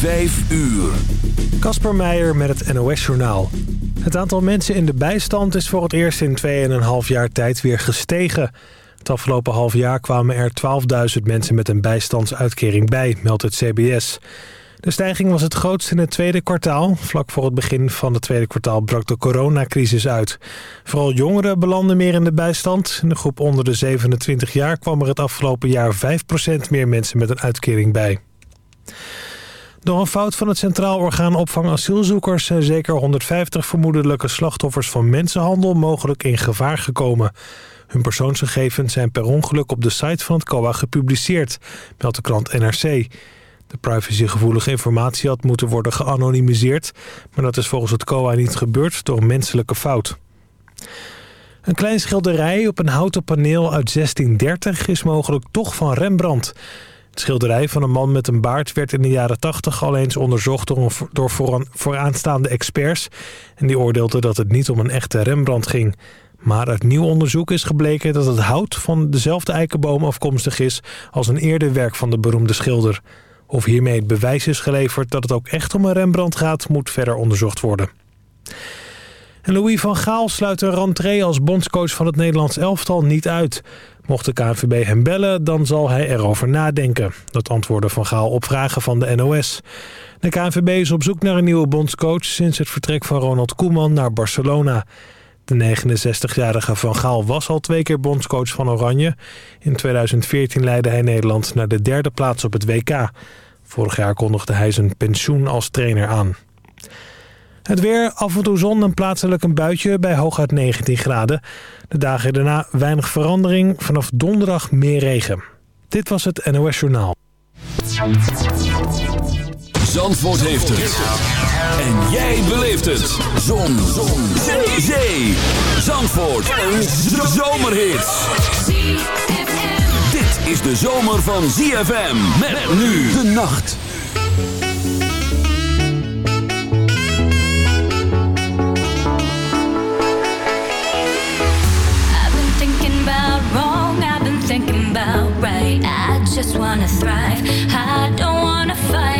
Vijf uur. Kasper Meijer met het NOS-journaal. Het aantal mensen in de bijstand is voor het eerst in 2,5 jaar tijd weer gestegen. Het afgelopen half jaar kwamen er 12.000 mensen met een bijstandsuitkering bij, meldt het CBS. De stijging was het grootst in het tweede kwartaal. Vlak voor het begin van het tweede kwartaal brak de coronacrisis uit. Vooral jongeren belanden meer in de bijstand. In de groep onder de 27 jaar kwam er het afgelopen jaar 5% meer mensen met een uitkering bij. Door een fout van het Centraal Orgaan Opvang Asielzoekers... zijn zeker 150 vermoedelijke slachtoffers van mensenhandel mogelijk in gevaar gekomen. Hun persoonsgegevens zijn per ongeluk op de site van het COA gepubliceerd, meldt de krant NRC. De privacygevoelige informatie had moeten worden geanonimiseerd... maar dat is volgens het COA niet gebeurd door een menselijke fout. Een klein schilderij op een houten paneel uit 1630 is mogelijk toch van Rembrandt... Het schilderij van een man met een baard werd in de jaren 80 al eens onderzocht door, door vooraanstaande experts. En die oordeelden dat het niet om een echte Rembrandt ging. Maar uit nieuw onderzoek is gebleken dat het hout van dezelfde eikenboom afkomstig is als een eerder werk van de beroemde schilder. Of hiermee het bewijs is geleverd dat het ook echt om een Rembrandt gaat, moet verder onderzocht worden. En Louis van Gaal sluit een rentree als bondscoach van het Nederlands elftal niet uit. Mocht de KNVB hem bellen, dan zal hij erover nadenken. Dat antwoordde Van Gaal op vragen van de NOS. De KNVB is op zoek naar een nieuwe bondscoach... sinds het vertrek van Ronald Koeman naar Barcelona. De 69-jarige Van Gaal was al twee keer bondscoach van Oranje. In 2014 leidde hij Nederland naar de derde plaats op het WK. Vorig jaar kondigde hij zijn pensioen als trainer aan. Het weer, af en toe zon en plaatselijk een buitje bij hooguit 19 graden. De dagen daarna weinig verandering, vanaf donderdag meer regen. Dit was het NOS Journaal. Zandvoort heeft het. En jij beleeft het. Zon. zon. Zee. Zee. Zandvoort. Een zomerhit. Dit is de zomer van ZFM. Met nu de nacht. Just wanna thrive. I don't wanna fight.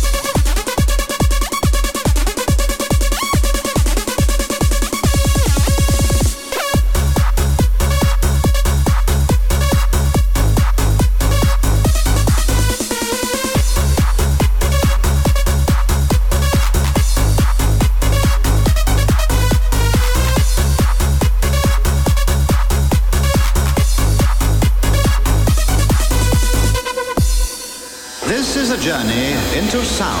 就少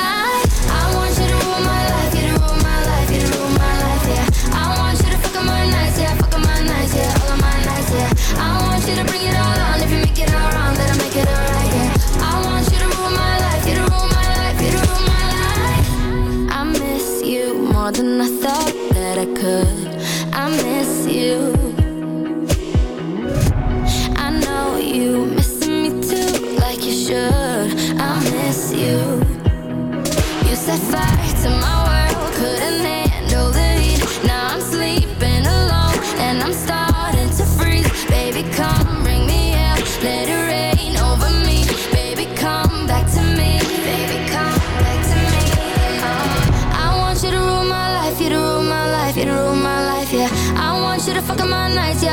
you to bring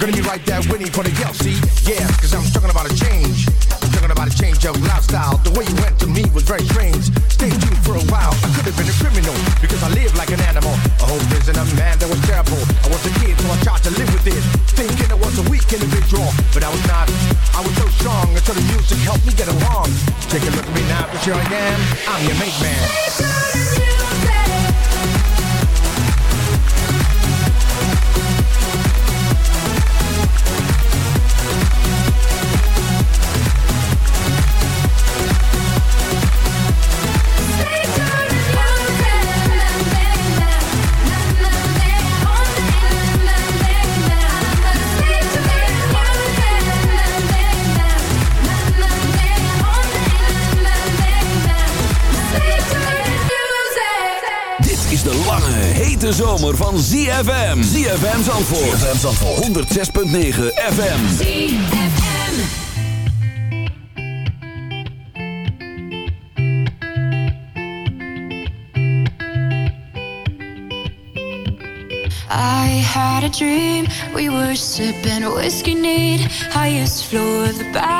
Gonna be right there waiting for the Zandvoort. ZFM Zandvoort. 106.9 FM. I had a dream. We were sipping whiskey neat, highest floor of the Bowery,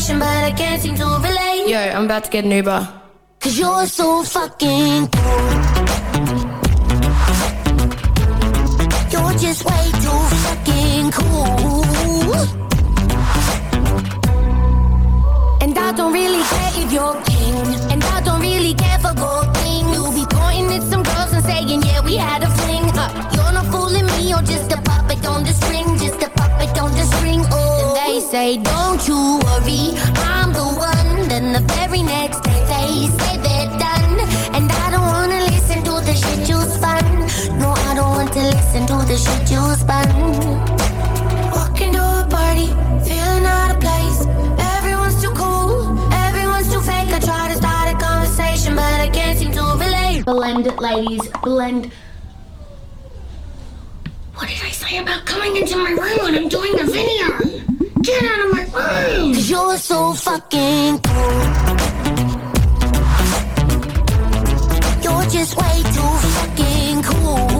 conversation, but I can't seem to relate. Yo, I'm about to get an Uber. Cause you're so fucking cool. You're just way too fucking cool. And I don't really care if you're king. And I don't really care for gold things. You'll be pointing at some girls and saying, yeah, we had a you're not fooling me, you're just a puppet on the string. Just a puppet on the string. Oh, and they say, don't you worry, I'm the one. Then the very next day they say they're done. And I don't wanna listen to the shit you spun. No, I don't want to listen to the shit you spun. Walking to a party, feeling out of place. Everyone's too cool, everyone's too fake. I try to start a conversation, but I can't seem to relate. Blend ladies. Blend. What did I say about coming into my room when I'm doing a video? Get out of my room! Cause you're so fucking cool. You're just way too fucking cool.